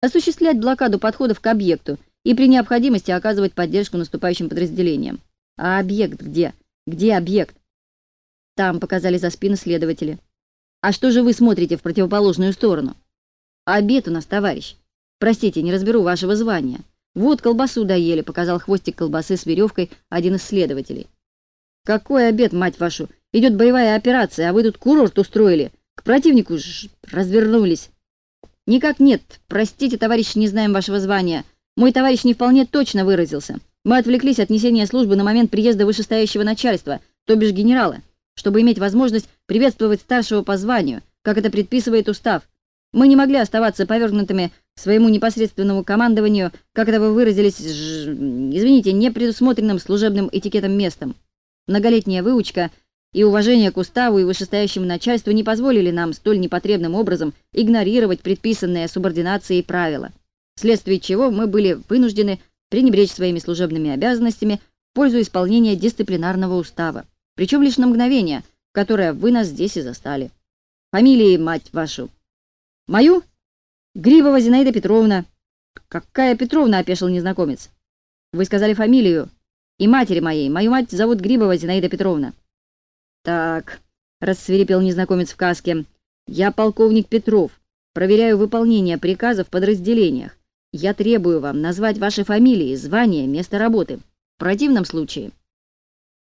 осуществлять блокаду подходов к объекту и при необходимости оказывать поддержку наступающим подразделениям. А объект где? Где объект? Там показали за спины следователи. А что же вы смотрите в противоположную сторону? Обед у нас, товарищ. Простите, не разберу вашего звания. Вот колбасу доели, показал хвостик колбасы с веревкой один из следователей. Какой обед, мать вашу? Идет боевая операция, а вы тут курорт устроили. К противнику ж развернулись. Никак нет. Простите, товарищ, не знаем вашего звания. Мой товарищ не вполне точно выразился. Мы отвлеклись от несения службы на момент приезда вышестоящего начальства, то бишь генерала, чтобы иметь возможность приветствовать старшего по званию, как это предписывает устав. Мы не могли оставаться повергнутыми своему непосредственному командованию, как это вы выразились, ж... извините, не предусмотренным служебным этикетом местом. Многолетняя выучка и уважение к уставу и вышестоящему начальству не позволили нам столь непотребным образом игнорировать предписанные субординацией правила, вследствие чего мы были вынуждены пренебречь своими служебными обязанностями в пользу исполнения дисциплинарного устава, причем лишь на мгновение, которое вы нас здесь и застали. Фамилии, мать вашу. Мою? Грибова Зинаида Петровна. Какая Петровна, опешил незнакомец. Вы сказали фамилию. И матери моей. Мою мать зовут Грибова Зинаида Петровна. Так, рассверепел незнакомец в каске. Я полковник Петров. Проверяю выполнение приказов в подразделениях. Я требую вам назвать ваши фамилии, звания, место работы. В противном случае...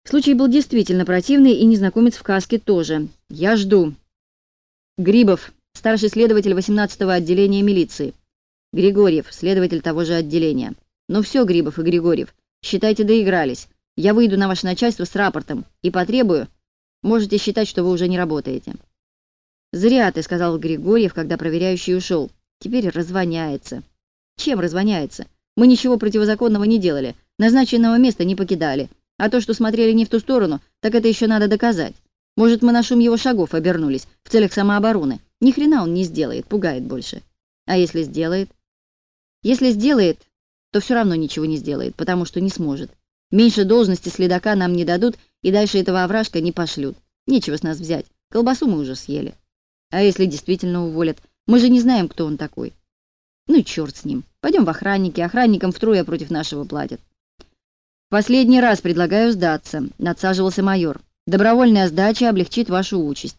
Случай был действительно противный, и незнакомец в каске тоже. Я жду. Грибов, старший следователь 18-го отделения милиции. Григорьев, следователь того же отделения. Ну все, Грибов и Григорьев, считайте, доигрались. Я выйду на ваше начальство с рапортом и потребую, Можете считать, что вы уже не работаете». «Зря ты», — сказал Григорьев, когда проверяющий ушел. «Теперь развоняется». «Чем развоняется? Мы ничего противозаконного не делали, назначенного места не покидали. А то, что смотрели не в ту сторону, так это еще надо доказать. Может, мы на шум его шагов обернулись в целях самообороны. Ни хрена он не сделает, пугает больше. А если сделает? Если сделает, то все равно ничего не сделает, потому что не сможет. Меньше должности следака нам не дадут, и дальше этого овражка не пошлют. Нечего с нас взять, колбасу мы уже съели. А если действительно уволят? Мы же не знаем, кто он такой. Ну и черт с ним. Пойдем в охранники, охранникам втрое против нашего платят. Последний раз предлагаю сдаться, надсаживался майор. Добровольная сдача облегчит вашу участь.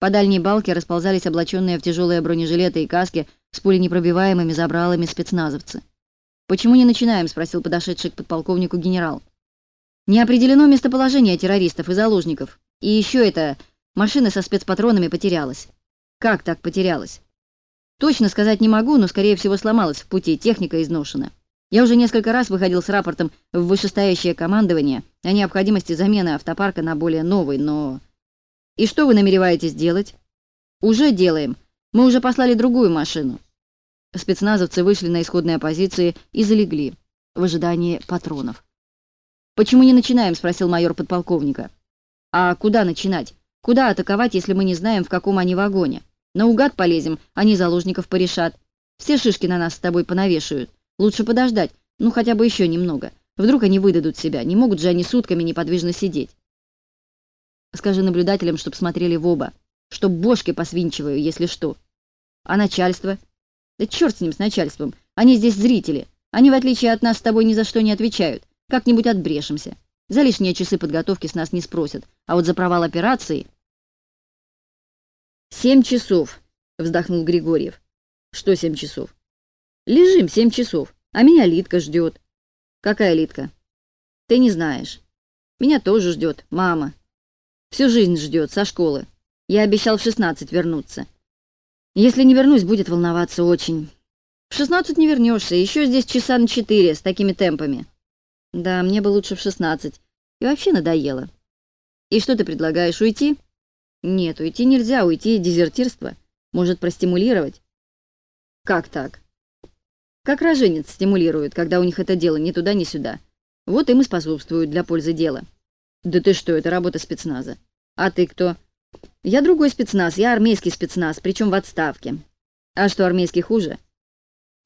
По дальней балке расползались облаченные в тяжелые бронежилеты и каски с пуленепробиваемыми забралами спецназовцы. «Почему не начинаем?» — спросил подошедший к подполковнику генерал. Не определено местоположение террористов и заложников. И еще это, машина со спецпатронами потерялась. Как так потерялась? Точно сказать не могу, но, скорее всего, сломалась в пути, техника изношена. Я уже несколько раз выходил с рапортом в вышестоящее командование о необходимости замены автопарка на более новый, но... И что вы намереваетесь делать? Уже делаем. Мы уже послали другую машину. Спецназовцы вышли на исходные позиции и залегли в ожидании патронов. «Почему не начинаем?» — спросил майор подполковника. «А куда начинать? Куда атаковать, если мы не знаем, в каком они вагоне? Наугад полезем, они заложников порешат. Все шишки на нас с тобой понавешают. Лучше подождать, ну хотя бы еще немного. Вдруг они выдадут себя, не могут же они сутками неподвижно сидеть. Скажи наблюдателям, чтоб смотрели в оба, чтоб бошки посвинчиваю, если что. А начальство? Да черт с ним, с начальством. Они здесь зрители. Они, в отличие от нас, с тобой ни за что не отвечают. Как-нибудь отбрешемся. За лишние часы подготовки с нас не спросят, а вот за провал операции... «Семь часов», — вздохнул Григорьев. «Что семь часов?» «Лежим семь часов, а меня Литка ждет». «Какая Литка?» «Ты не знаешь. Меня тоже ждет мама. Всю жизнь ждет, со школы. Я обещал в шестнадцать вернуться. Если не вернусь, будет волноваться очень. В шестнадцать не вернешься, еще здесь часа на четыре с такими темпами». Да, мне бы лучше в шестнадцать. И вообще надоело. И что ты предлагаешь, уйти? Нет, уйти нельзя, уйти дезертирство. Может простимулировать. Как так? Как роженец стимулируют, когда у них это дело ни туда, ни сюда. Вот им и способствуют для пользы дела. Да ты что, это работа спецназа. А ты кто? Я другой спецназ, я армейский спецназ, причем в отставке. А что, армейский хуже?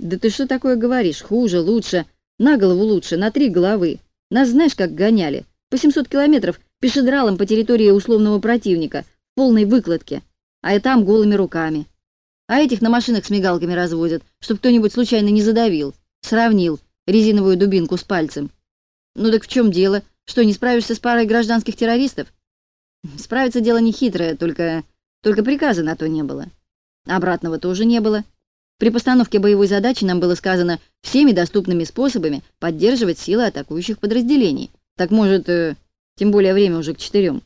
Да ты что такое говоришь? Хуже, лучше. На голову лучше, на три головы. Нас знаешь, как гоняли? По 700 километров пешедралом по территории условного противника, в полной выкладке. А и там голыми руками. А этих на машинах с мигалками развозят, чтобы кто-нибудь случайно не задавил. Сравнил резиновую дубинку с пальцем. Ну так в чем дело? Что, не справишься с парой гражданских террористов? Справиться дело не хитрое, только... только приказа на то не было. Обратного тоже не было. При постановке боевой задачи нам было сказано всеми доступными способами поддерживать силы атакующих подразделений. Так может, э, тем более время уже к четырем.